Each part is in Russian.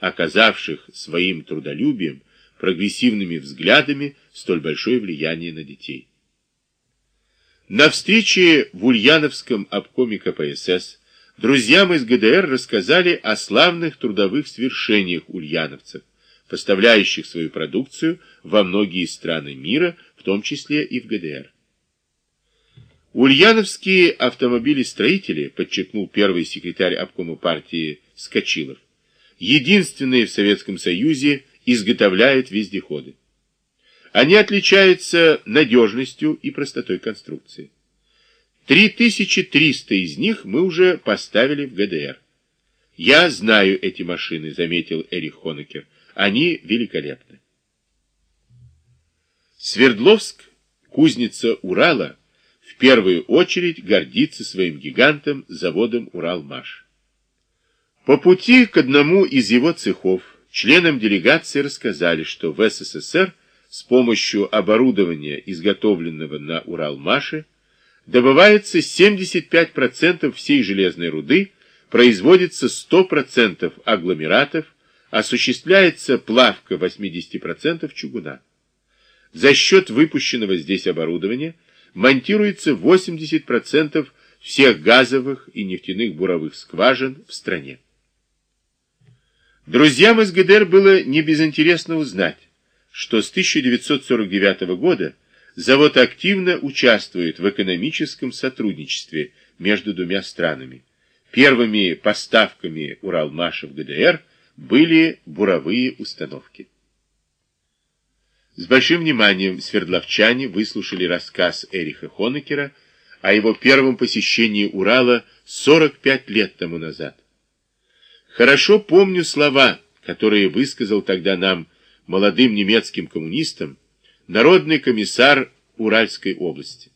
оказавших своим трудолюбием, прогрессивными взглядами столь большое влияние на детей. На встрече в Ульяновском обкоме КПСС друзьям из ГДР рассказали о славных трудовых свершениях ульяновцев, поставляющих свою продукцию во многие страны мира, в том числе и в ГДР. Ульяновские автомобилестроители, подчеркнул первый секретарь обкома партии Скочилов, единственные в Советском Союзе изготовляют вездеходы. Они отличаются надежностью и простотой конструкции. 3300 из них мы уже поставили в ГДР. Я знаю эти машины, заметил Эрих Хонекер. Они великолепны. Свердловск, кузница Урала, в первую очередь гордится своим гигантом, заводом Уралмаш. По пути к одному из его цехов членам делегации рассказали, что в СССР с помощью оборудования, изготовленного на Уралмаше, добывается 75% всей железной руды, производится 100% агломератов, осуществляется плавка 80% чугуна. За счет выпущенного здесь оборудования монтируется 80% всех газовых и нефтяных буровых скважин в стране. Друзьям из ГДР было не безинтересно узнать, что с 1949 года завод активно участвует в экономическом сотрудничестве между двумя странами. Первыми поставками Уралмаша в ГДР были буровые установки. С большим вниманием свердловчане выслушали рассказ Эриха Хонекера о его первом посещении Урала 45 лет тому назад. Хорошо помню слова, которые высказал тогда нам молодым немецким коммунистам народный комиссар Уральской области.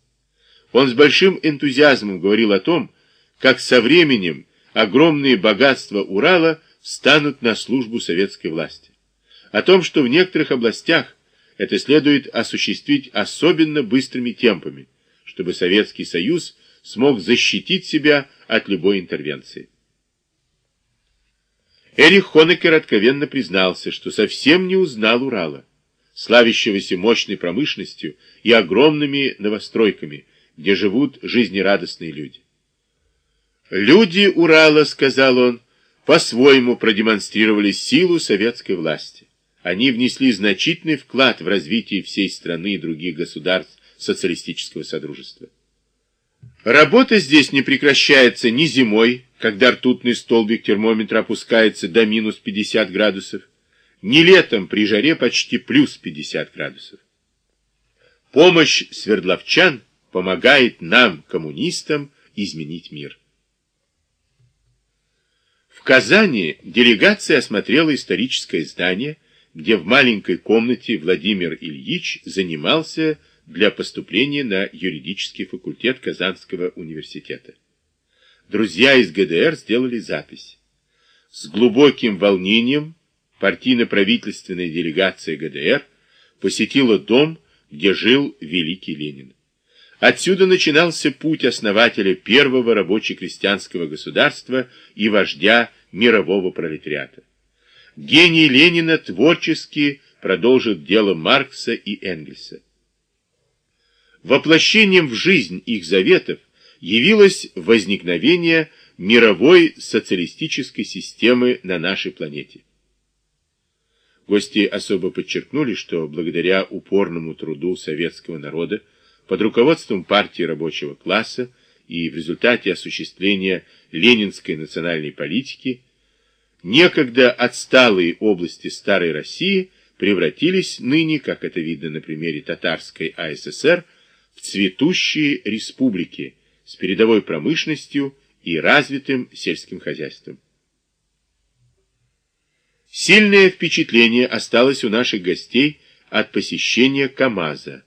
Он с большим энтузиазмом говорил о том, как со временем огромные богатства Урала встанут на службу советской власти. О том, что в некоторых областях это следует осуществить особенно быстрыми темпами, чтобы Советский Союз смог защитить себя от любой интервенции. Эрих Хонекер откровенно признался, что совсем не узнал Урала, славящегося мощной промышленностью и огромными новостройками, где живут жизнерадостные люди. «Люди Урала, — сказал он, — по-своему продемонстрировали силу советской власти. Они внесли значительный вклад в развитие всей страны и других государств социалистического содружества. Работа здесь не прекращается ни зимой, когда ртутный столбик термометра опускается до минус 50 градусов, ни летом при жаре почти плюс 50 градусов. Помощь свердловчан помогает нам, коммунистам, изменить мир. В Казани делегация осмотрела историческое здание, где в маленькой комнате Владимир Ильич занимался для поступления на юридический факультет Казанского университета друзья из ГДР сделали запись. С глубоким волнением партийно-правительственная делегация ГДР посетила дом, где жил великий Ленин. Отсюда начинался путь основателя первого рабоче-крестьянского государства и вождя мирового пролетариата. Гений Ленина творчески продолжит дело Маркса и Энгельса. Воплощением в жизнь их заветов явилось возникновение мировой социалистической системы на нашей планете. Гости особо подчеркнули, что благодаря упорному труду советского народа под руководством партии рабочего класса и в результате осуществления ленинской национальной политики некогда отсталые области старой России превратились ныне, как это видно на примере татарской АССР, в цветущие республики, с передовой промышленностью и развитым сельским хозяйством. Сильное впечатление осталось у наших гостей от посещения КАМАЗа.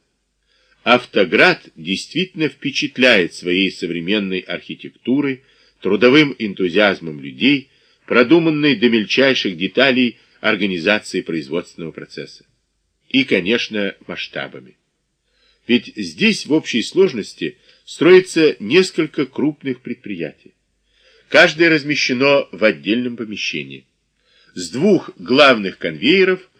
Автоград действительно впечатляет своей современной архитектурой, трудовым энтузиазмом людей, продуманной до мельчайших деталей организации производственного процесса. И, конечно, масштабами. Ведь здесь в общей сложности строится несколько крупных предприятий. Каждое размещено в отдельном помещении. с двух главных конвейеров